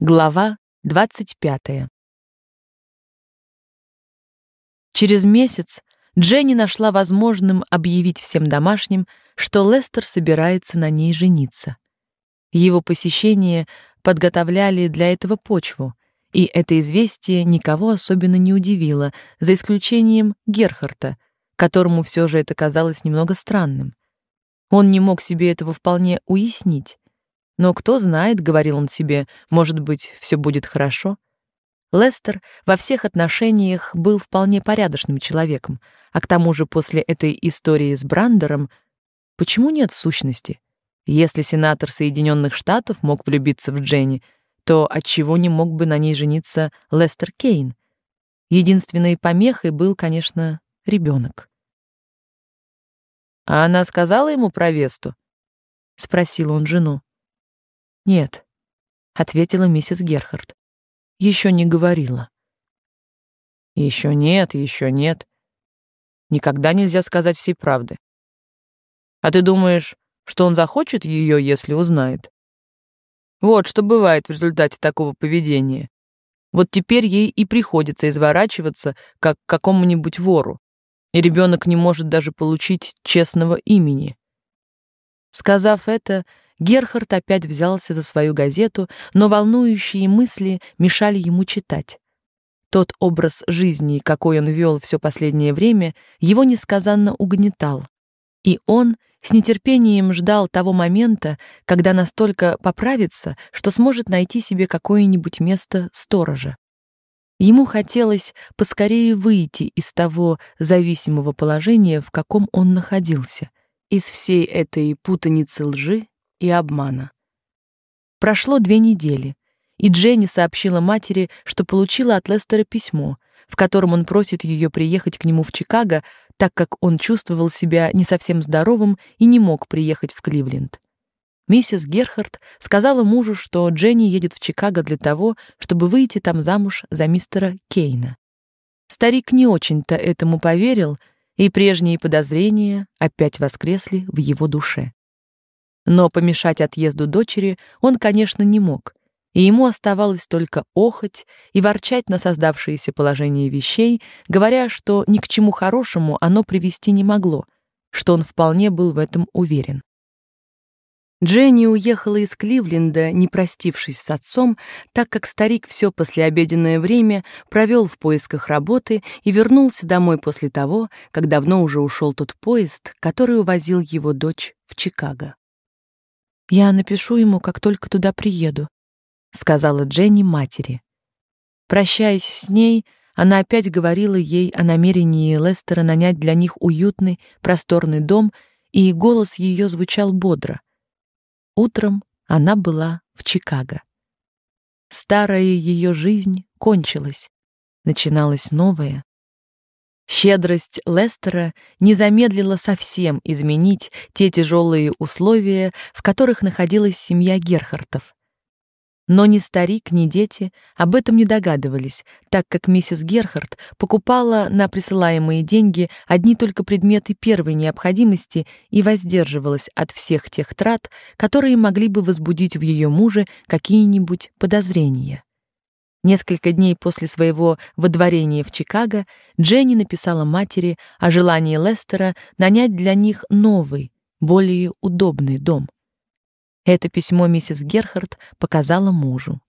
Глава 25. Через месяц Дженни нашла возможным объявить всем домашним, что Лестер собирается на ней жениться. Его посещение подготовляли для этого почву, и это известие никого особенно не удивило, за исключением Герхарта, которому все же это казалось немного странным. Он не мог себе этого вполне уяснить. Но кто знает, говорил он себе, может быть, все будет хорошо. Лестер во всех отношениях был вполне порядочным человеком, а к тому же после этой истории с Брандером, почему нет сущности? Если сенатор Соединенных Штатов мог влюбиться в Дженни, то отчего не мог бы на ней жениться Лестер Кейн? Единственной помехой был, конечно, ребенок. А она сказала ему про Весту? спросил он жену. Нет, ответила миссис Герхард. Еще не говорила. Еще нет, еще нет. Никогда нельзя сказать всей правды. А ты думаешь, что он захочет ее, если узнает? Вот что бывает в результате такого поведения. Вот теперь ей и приходится изворачиваться, как какому-нибудь вору, и ребенок не может даже получить честного имени. Сказав это, Герхард опять взялся за свою газету, но волнующие мысли мешали ему читать. Тот образ жизни, какой он вел все последнее время, его несказанно угнетал. И он с нетерпением ждал того момента, когда настолько поправится, что сможет найти себе какое-нибудь место сторожа. Ему хотелось поскорее выйти из того зависимого положения, в каком он находился, из всей этой путаницы лжи и обмана. Прошло две недели, и Дженни сообщила матери, что получила от Лестера письмо, в котором он просит ее приехать к нему в Чикаго, так как он чувствовал себя не совсем здоровым и не мог приехать в Кливленд. Миссис Герхард сказала мужу, что Дженни едет в Чикаго для того, чтобы выйти там замуж за мистера Кейна. Старик не очень-то этому поверил, и прежние подозрения опять воскресли в его душе. Но помешать отъезду дочери он, конечно, не мог, и ему оставалось только охоть и ворчать на создавшееся положение вещей, говоря, что ни к чему хорошему оно привести не могло, что он вполне был в этом уверен. Дженни уехала из Кливленда, не простившись с отцом, так как старик все послеобеденное время провел в поисках работы и вернулся домой после того, как давно уже ушел тот поезд, который увозил его дочь в Чикаго. Я напишу ему, как только туда приеду, сказала Дженни матери. Прощаясь с ней, она опять говорила ей о намерении Лестера нанять для них уютный, просторный дом, и голос ее звучал бодро. Утром она была в Чикаго. Старая ее жизнь кончилась, начиналась новая. Щедрость Лестера не замедлила совсем изменить те тяжелые условия, в которых находилась семья Герхартов. Но ни старик, ни дети об этом не догадывались, так как миссис Герхард покупала на присылаемые деньги одни только предметы первой необходимости и воздерживалась от всех тех трат, которые могли бы возбудить в ее муже какие-нибудь подозрения. Несколько дней после своего водворения в Чикаго Дженни написала матери о желании Лестера нанять для них новый, более удобный дом. Это письмо миссис Герхард показала мужу.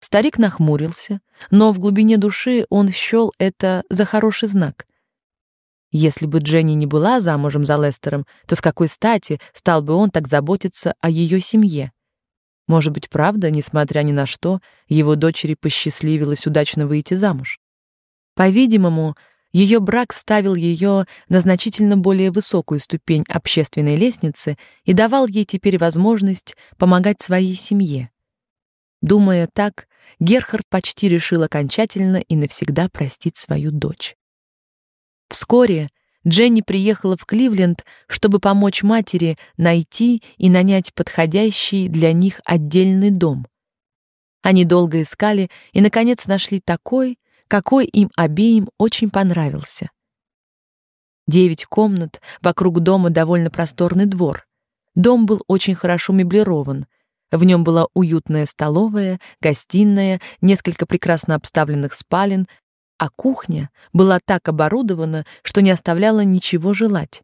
Старик нахмурился, но в глубине души он счел это за хороший знак. Если бы Дженни не была замужем за Лестером, то с какой стати стал бы он так заботиться о ее семье? Может быть, правда, несмотря ни на что, его дочери посчастливилось удачно выйти замуж. По-видимому, ее брак ставил ее на значительно более высокую ступень общественной лестницы и давал ей теперь возможность помогать своей семье. Думая так, Герхард почти решил окончательно и навсегда простить свою дочь. Вскоре Дженни приехала в Кливленд, чтобы помочь матери найти и нанять подходящий для них отдельный дом. Они долго искали и наконец нашли такой, какой им обеим очень понравился. Девять комнат, вокруг дома довольно просторный двор. Дом был очень хорошо меблирован. В нем была уютная столовая, гостиная, несколько прекрасно обставленных спален, а кухня была так оборудована, что не оставляла ничего желать.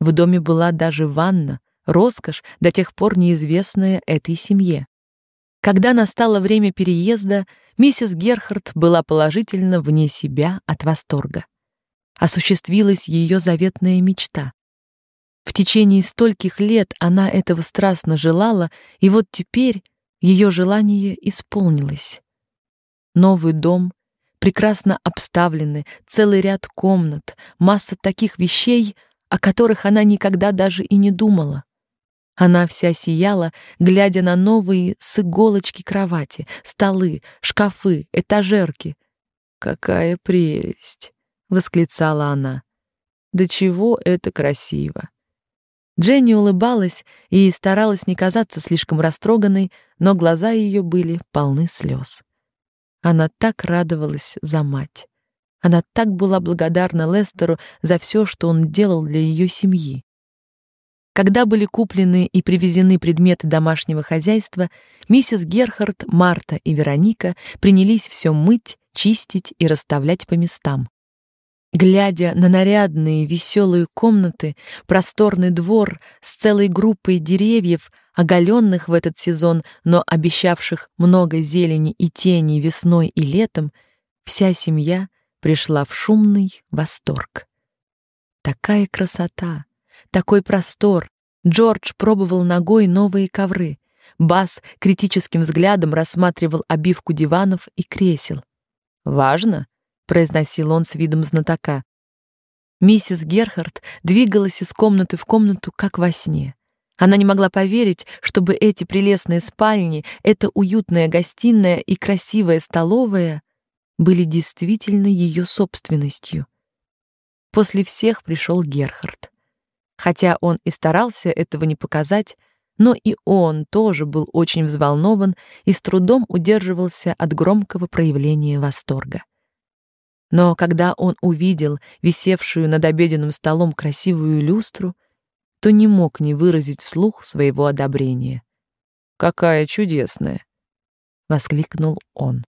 В доме была даже ванна, роскошь, до тех пор неизвестная этой семье. Когда настало время переезда, миссис Герхард была положительно вне себя от восторга. Осуществилась ее заветная мечта. В течение стольких лет она этого страстно желала, и вот теперь ее желание исполнилось. Новый дом, прекрасно обставленный, целый ряд комнат, масса таких вещей, о которых она никогда даже и не думала. Она вся сияла, глядя на новые с иголочки кровати, столы, шкафы, этажерки. «Какая прелесть!» — восклицала она. «Да чего это красиво!» Дженни улыбалась и старалась не казаться слишком растроганной, но глаза ее были полны слез. Она так радовалась за мать. Она так была благодарна Лестеру за все, что он делал для ее семьи. Когда были куплены и привезены предметы домашнего хозяйства, миссис Герхард, Марта и Вероника принялись все мыть, чистить и расставлять по местам. Глядя на нарядные, веселые комнаты, просторный двор с целой группой деревьев, оголенных в этот сезон, но обещавших много зелени и тени весной и летом, вся семья пришла в шумный восторг. Такая красота, такой простор. Джордж пробовал ногой новые ковры. Бас критическим взглядом рассматривал обивку диванов и кресел. Важно, произносил он с видом знатока. Миссис Герхард двигалась из комнаты в комнату как во сне. Она не могла поверить, чтобы эти прелестные спальни, эта уютная гостиная и красивая столовая были действительно ее собственностью. После всех пришел Герхард. Хотя он и старался этого не показать, но и он тоже был очень взволнован и с трудом удерживался от громкого проявления восторга. Но когда он увидел висевшую над обеденным столом красивую люстру, то не мог не выразить вслух своего одобрения. «Какая чудесная!» — воскликнул он.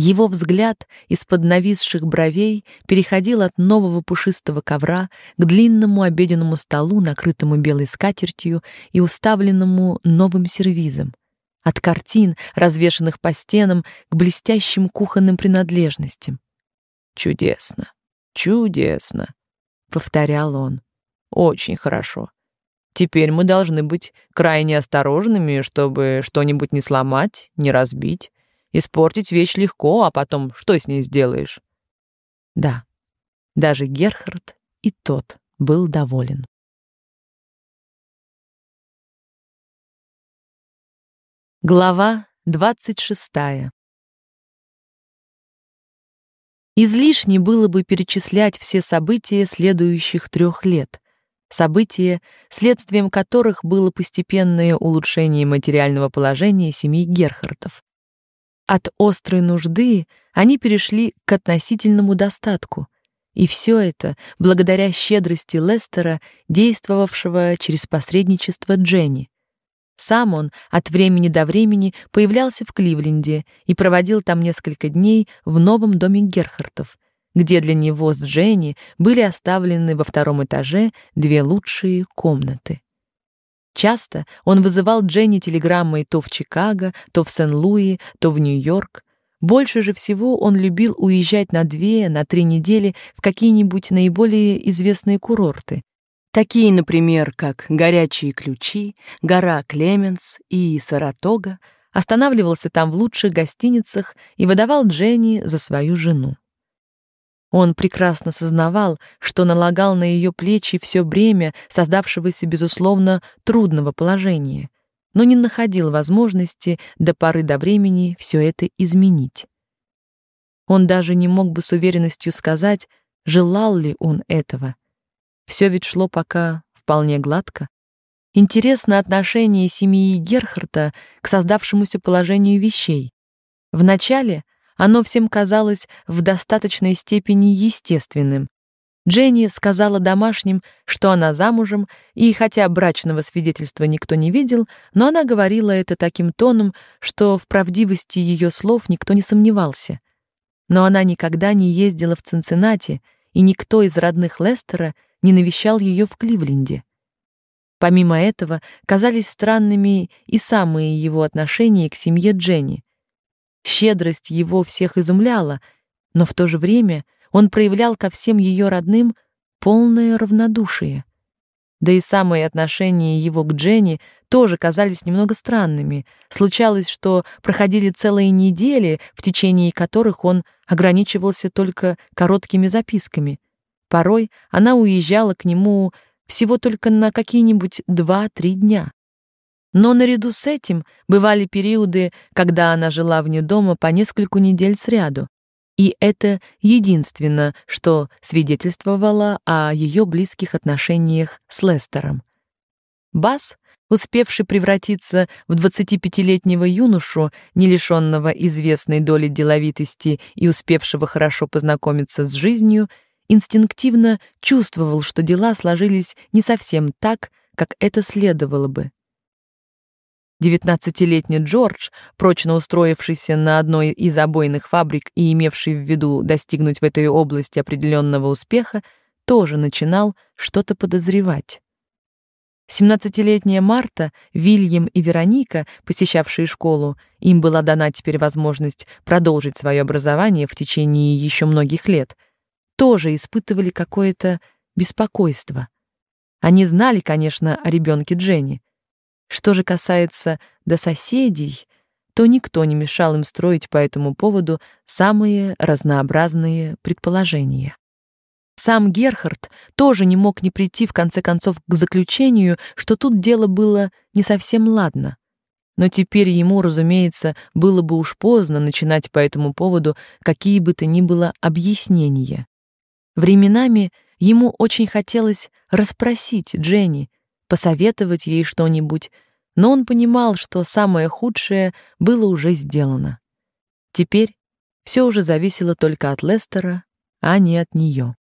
Его взгляд из-под нависших бровей переходил от нового пушистого ковра к длинному обеденному столу, накрытому белой скатертью и уставленному новым сервизом, от картин, развешанных по стенам, к блестящим кухонным принадлежностям. «Чудесно, чудесно», — повторял он. «Очень хорошо. Теперь мы должны быть крайне осторожными, чтобы что-нибудь не сломать, не разбить. Испортить вещь легко, а потом что с ней сделаешь?» Да, даже Герхард и тот был доволен. Глава 26. Излишне было бы перечислять все события следующих трех лет. События, следствием которых было постепенное улучшение материального положения семьи Герхардов. От острой нужды они перешли к относительному достатку. И все это благодаря щедрости Лестера, действовавшего через посредничество Дженни. Сам он от времени до времени появлялся в Кливленде и проводил там несколько дней в новом доме Герхартов, где для него с Дженни были оставлены во втором этаже две лучшие комнаты. Часто он вызывал Дженни телеграммой то в Чикаго, то в Сен-Луи, то в Нью-Йорк. Больше же всего он любил уезжать на две, на три недели в какие-нибудь наиболее известные курорты, такие, например, как Горячие ключи, гора Клеменс и Саратога, останавливался там в лучших гостиницах и выдавал Дженни за свою жену. Он прекрасно сознавал, что налагал на ее плечи все бремя создавшегося безусловно трудного положения, но не находил возможности до поры до времени все это изменить. Он даже не мог бы с уверенностью сказать, желал ли он этого. Все ведь шло пока вполне гладко. Интересно отношение семьи Герхарта к создавшемуся положению вещей. Вначале оно всем казалось в достаточной степени естественным. Дженни сказала домашним, что она замужем, и хотя брачного свидетельства никто не видел, но она говорила это таким тоном, что в правдивости ее слов никто не сомневался. Но она никогда не ездила в Цинциннати, и никто из родных Лестера не навещал ее в Кливленде. Помимо этого, казались странными и самые его отношения к семье Дженни. Щедрость его всех изумляла, но в то же время — он проявлял ко всем ее родным полное равнодушие. Да и самые отношения его к Дженни тоже казались немного странными. Случалось, что проходили целые недели, в течение которых он ограничивался только короткими записками. Порой она уезжала к нему всего только на какие-нибудь два-три дня. Но наряду с этим бывали периоды, когда она жила вне дома по нескольку недель сряду. И это единственное, что свидетельствовало о ее близких отношениях с Лестером. Бас, успевший превратиться в 25-летнего юношу, не лишенного известной доли деловитости и успевшего хорошо познакомиться с жизнью, инстинктивно чувствовал, что дела сложились не совсем так, как это следовало бы. Девятнадцатилетний Джордж, прочно устроившийся на одной из обойных фабрик и имевший в виду достигнуть в этой области определенного успеха, тоже начинал что-то подозревать. Семнадцатилетняя Марта, Вильям и Вероника, посещавшие школу, им была дана теперь возможность продолжить свое образование в течение еще многих лет, тоже испытывали какое-то беспокойство. Они знали, конечно, о ребенке Дженни, что же касается до соседей, то никто не мешал им строить по этому поводу самые разнообразные предположения. Сам Герхард тоже не мог не прийти в конце концов к заключению, что тут дело было не совсем ладно. Но теперь ему, разумеется, было бы уж поздно начинать по этому поводу какие бы то ни было объяснения. Временами ему очень хотелось расспросить Дженни, посоветовать ей что-нибудь, но он понимал, что самое худшее было уже сделано. Теперь все уже зависело только от Лестера, а не от нее.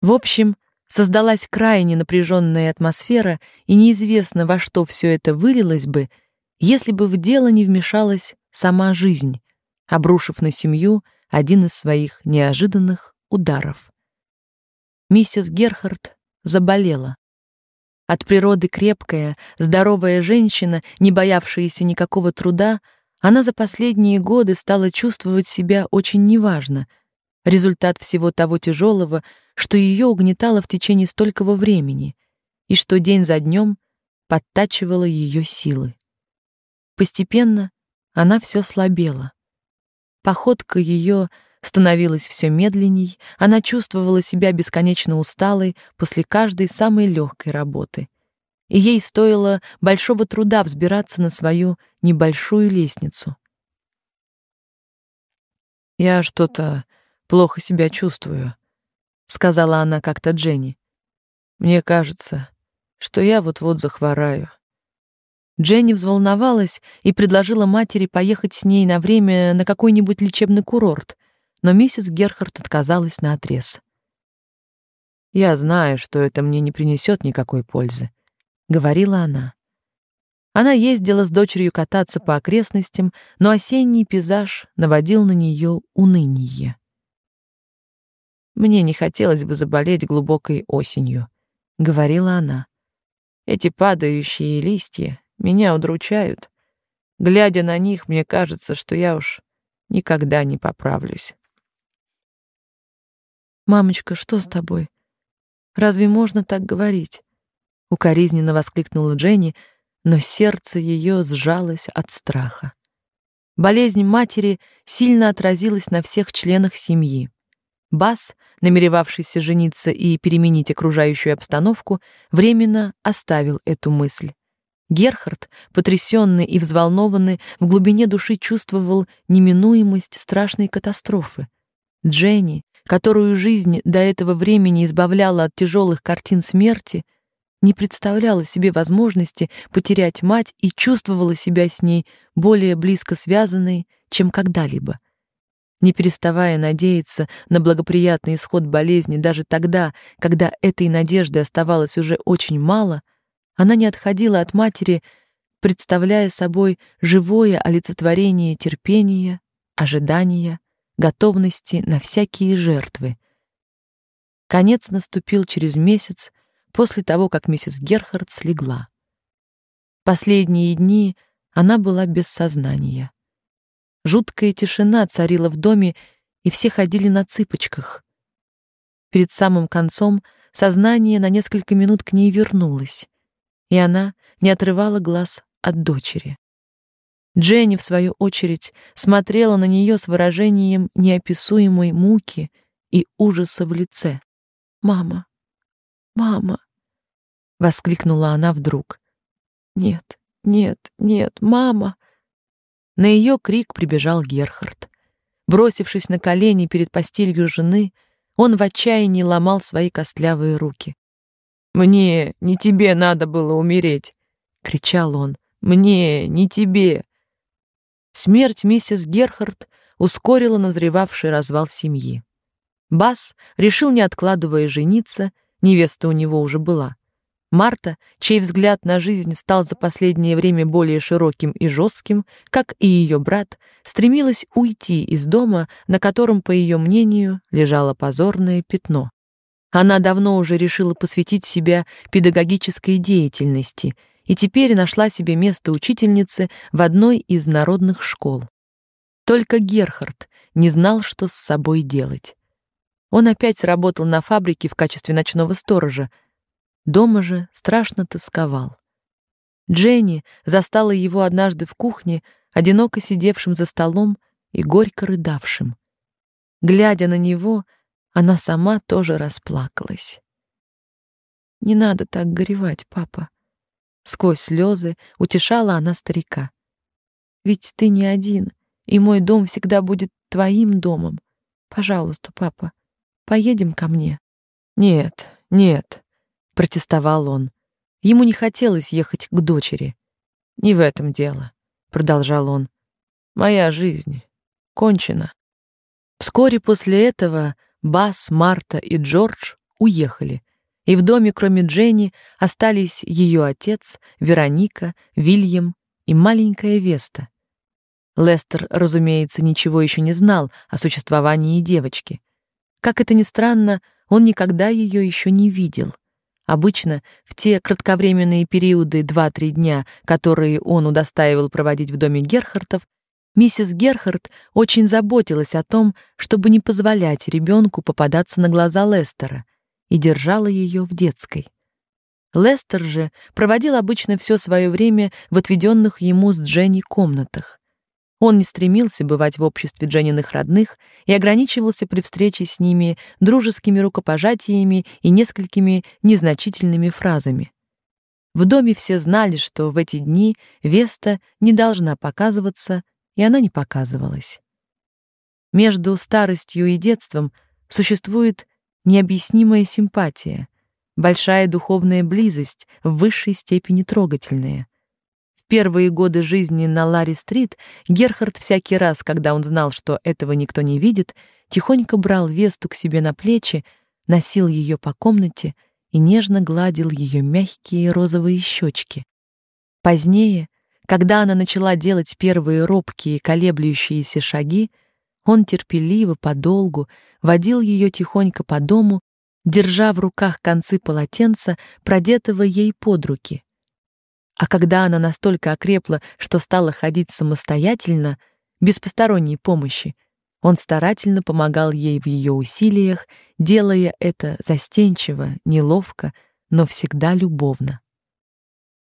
В общем, создалась крайне напряженная атмосфера, и неизвестно, во что все это вылилось бы, если бы в дело не вмешалась сама жизнь, обрушив на семью один из своих неожиданных ударов. Миссис Герхард заболела. От природы крепкая, здоровая женщина, не боявшаяся никакого труда, она за последние годы стала чувствовать себя очень неважно. Результат всего того тяжелого, что ее угнетало в течение столького времени, и что день за днем подтачивало ее силы. Постепенно она все слабела. Походка ее становилась все медленней, она чувствовала себя бесконечно усталой после каждой самой легкой работы. И ей стоило большого труда взбираться на свою небольшую лестницу. Я что-то плохо себя чувствую, сказала она как-то Дженни. Мне кажется, что я вот-вот захвораю. Дженни взволновалась и предложила матери поехать с ней на время на какой-нибудь лечебный курорт но миссис Герхард отказалась наотрез. «Я знаю, что это мне не принесет никакой пользы», — говорила она. Она ездила с дочерью кататься по окрестностям, но осенний пейзаж наводил на нее уныние. «Мне не хотелось бы заболеть глубокой осенью», — говорила она. «Эти падающие листья меня удручают. Глядя на них, мне кажется, что я уж никогда не поправлюсь». Мамочка, что с тобой? Разве можно так говорить? укоризненно воскликнула Дженни, но сердце ее сжалось от страха. Болезнь матери сильно отразилась на всех членах семьи. Бас, намеревавшийся жениться и переменить окружающую обстановку, временно оставил эту мысль. Герхард, потрясенный и взволнованный, в глубине души чувствовал неминуемость страшной катастрофы. Дженни, которую жизнь до этого времени избавляла от тяжелых картин смерти, не представляла себе возможности потерять мать и чувствовала себя с ней более близко связанной, чем когда-либо. не переставая надеяться на благоприятный исход болезни даже тогда, когда этой надежды оставалось уже очень мало, она не отходила от матери, представляя собой живое олицетворение терпения, ожидания, готовности на всякие жертвы. Конец наступил через месяц после того, как миссис Герхард слегла. Последние дни она была без сознания. Жуткая тишина царила в доме, и все ходили на цыпочках. Перед самым концом сознание на несколько минут к ней вернулось, и она не отрывала глаз от дочери. Дженни, в свою очередь, смотрела на нее с выражением неописуемой муки и ужаса в лице. «Мама! Мама!» — воскликнула она вдруг. «Нет, нет, нет, мама!» На ее крик прибежал Герхард. Бросившись на колени перед постелью жены, он в отчаянии ломал свои костлявые руки. «Мне, не тебе надо было умереть!» — кричал он. «Мне, не тебе!» Смерть миссис Герхард ускорила назревавший развал семьи. Бас решил, не откладывая жениться, невеста у него уже была, Марта, чей взгляд на жизнь стал за последнее время более широким и жестким, как и ее брат, стремилась уйти из дома, на котором, по ее мнению, лежало позорное пятно. Она давно уже решила посвятить себя педагогической деятельности и теперь нашла себе место учительницы в одной из народных школ. Только Герхард не знал, что с собой делать. Он опять работал на фабрике в качестве ночного сторожа, Дома же страшно тосковал. Дженни застала его однажды в кухне, одиноко сидевшим за столом и горько рыдавшим. Глядя на него, она сама тоже расплакалась. Не надо так горевать, папа. Сквозь слезы утешала она старика. Ведь ты не один, и мой дом всегда будет твоим домом. Пожалуйста, папа, поедем ко мне. Нет, нет, протестовал он. Ему не хотелось ехать к дочери. Не в этом дело, продолжал он. Моя жизнь кончена. Вскоре после этого Бас, Марта и Джордж уехали, и в доме, кроме Дженни, остались ее отец, Вероника, Вильям и маленькая Веста. Лестер, разумеется, ничего еще не знал о существовании девочки. Как это ни странно, он никогда ее еще не видел. Обычно в те кратковременные периоды 2-3 дня, которые он удостаивал проводить в доме Герхартов, миссис Герхард очень заботилась о том, чтобы не позволять ребенку попадаться на глаза Лестера, и держала ее в детской. Лестер же проводил обычно все свое время в отведенных ему с Дженни комнатах. Он не стремился бывать в обществе Дженниных родных и ограничивался при встрече с ними дружескими рукопожатиями и несколькими незначительными фразами. В доме все знали, что в эти дни Веста не должна показываться, и она не показывалась. Между старостью и детством существует необъяснимая симпатия, большая духовная близость, в высшей степени трогательная первые годы жизни на Ларри-стрит Герхард всякий раз, когда он знал, что этого никто не видит, тихонько брал Весту к себе на плечи, носил ее по комнате и нежно гладил ее мягкие розовые щечки. Позднее, когда она начала делать первые робкие колеблющиеся шаги, он терпеливо подолгу водил ее тихонько по дому, держа в руках концы полотенца, продетого ей под руки, а когда она настолько окрепла, что стала ходить самостоятельно, без посторонней помощи, он старательно помогал ей в ее усилиях, делая это застенчиво, неловко, но всегда любовно.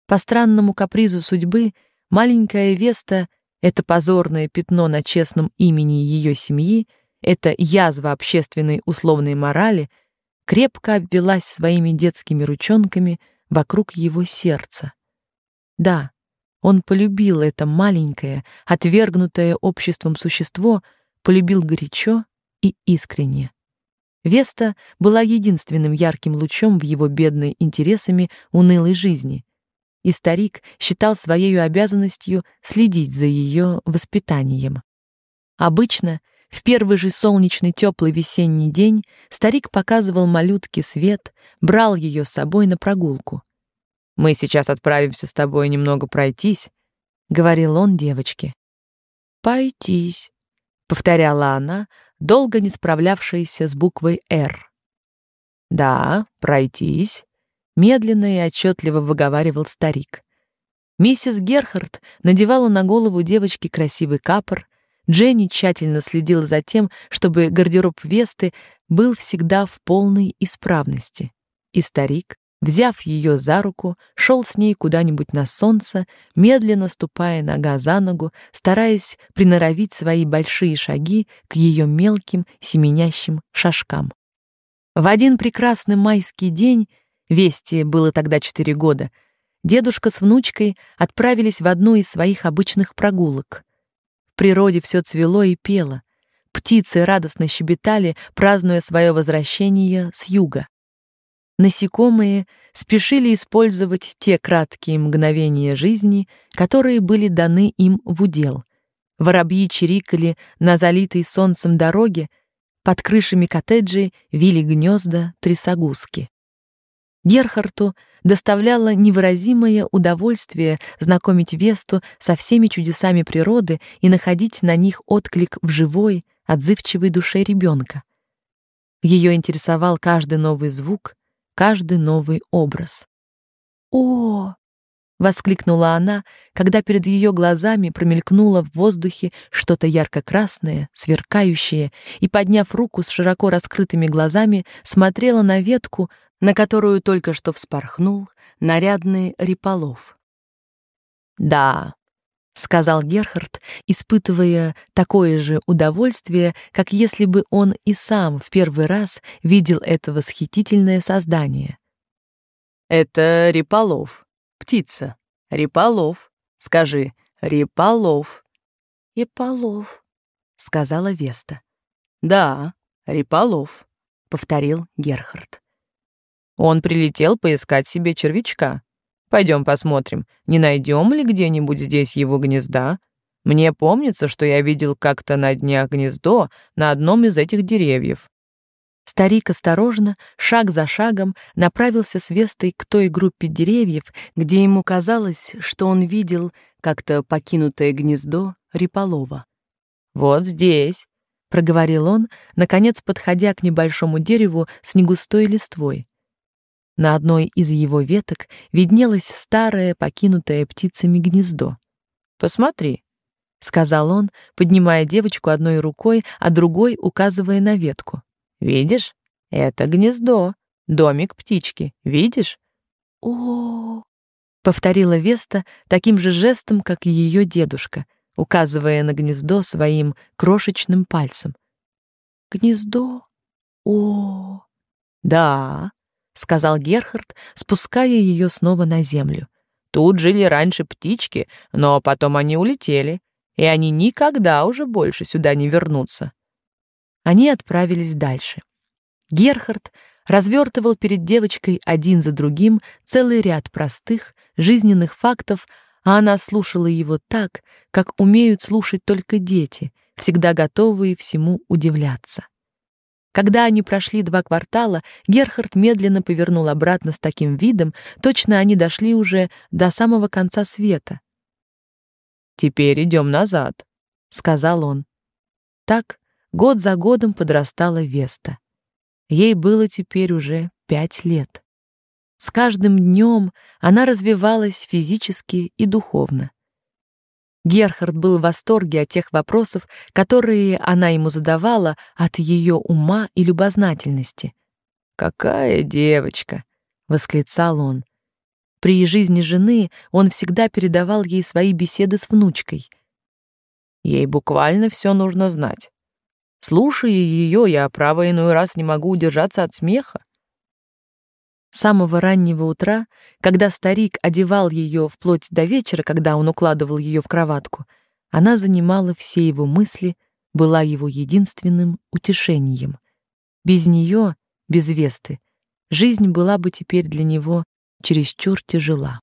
По странному капризу судьбы маленькая Веста, это позорное пятно на честном имени ее семьи, это язва общественной условной морали, крепко обвелась своими детскими ручонками вокруг его сердца. Да, он полюбил это маленькое, отвергнутое обществом существо, полюбил горячо и искренне. Веста была единственным ярким лучом в его бедной интересами унылой жизни, и старик считал своей обязанностью следить за ее воспитанием. Обычно, В первый же солнечный теплый весенний день старик показывал малютке свет, брал ее с собой на прогулку. Мы сейчас отправимся с тобой немного пройтись, говорил он девочке. Пойтись, повторяла она, долго не справлявшаяся с буквой Р. Да, пройтись, медленно и отчетливо выговаривал старик. Миссис Герхард надевала на голову девочки красивый капор, Дженни тщательно следила за тем, чтобы гардероб Весты был всегда в полной исправности. И старик, взяв ее за руку, шел с ней куда-нибудь на солнце, медленно ступая нога за ногу, стараясь приноровить свои большие шаги к ее мелким семенящим шажкам. В один прекрасный майский день, Вести было тогда четыре года, дедушка с внучкой отправились в одну из своих обычных прогулок природе все цвело и пело. Птицы радостно щебетали, празднуя свое возвращение с юга. Насекомые спешили использовать те краткие мгновения жизни, которые были даны им в удел. Воробьи чирикали на залитой солнцем дороге, под крышами коттеджей вили гнезда трясогузки. Герхарту доставляло невыразимое удовольствие знакомить Весту со всеми чудесами природы и находить на них отклик в живой, отзывчивой душе ребенка. Ее интересовал каждый новый звук, каждый новый образ. «О!» — воскликнула она, когда перед ее глазами промелькнуло в воздухе что-то ярко-красное, сверкающее, и, подняв руку с широко раскрытыми глазами, смотрела на ветку, на которую только что вспорхнул нарядный Риполов. «Да», — сказал Герхард, испытывая такое же удовольствие, как если бы он и сам в первый раз видел это восхитительное создание. «Это Риполов, птица. Риполов. Скажи, Риполов». «Риполов», — сказала Веста. «Да, Риполов», — повторил Герхард. Он прилетел поискать себе червячка. Пойдем посмотрим, не найдем ли где-нибудь здесь его гнезда. Мне помнится, что я видел как-то на днях гнездо на одном из этих деревьев. Старик осторожно, шаг за шагом, направился с Вестой к той группе деревьев, где ему казалось, что он видел как-то покинутое гнездо Риполова. «Вот здесь», — проговорил он, наконец подходя к небольшому дереву с негустой листвой. На одной из его веток виднелось старое, покинутое птицами гнездо. «Посмотри», — сказал он, поднимая девочку одной рукой, а другой указывая на ветку. «Видишь? Это гнездо, домик птички. Видишь?» «О-о-о!» повторила Веста таким же жестом, как ее дедушка, указывая на гнездо своим крошечным пальцем. «Гнездо? О, да, сказал Герхард, спуская ее снова на землю. Тут жили раньше птички, но потом они улетели, и они никогда уже больше сюда не вернутся. Они отправились дальше. Герхард развертывал перед девочкой один за другим целый ряд простых жизненных фактов, а она слушала его так, как умеют слушать только дети, всегда готовые всему удивляться. Когда они прошли два квартала, Герхард медленно повернул обратно с таким видом, точно они дошли уже до самого конца света. «Теперь идем назад», — сказал он. Так год за годом подрастала Веста. Ей было теперь уже пять лет. С каждым днем она развивалась физически и духовно. Герхард был в восторге от тех вопросов, которые она ему задавала, от ее ума и любознательности. «Какая девочка!» — восклицал он. При жизни жены он всегда передавал ей свои беседы с внучкой. Ей буквально все нужно знать. Слушая ее, я, право, иной раз не могу удержаться от смеха самого раннего утра, когда старик одевал ее вплоть до вечера, когда он укладывал ее в кроватку, она занимала все его мысли, была его единственным утешением. Без нее, без Весты, жизнь была бы теперь для него чересчур тяжела.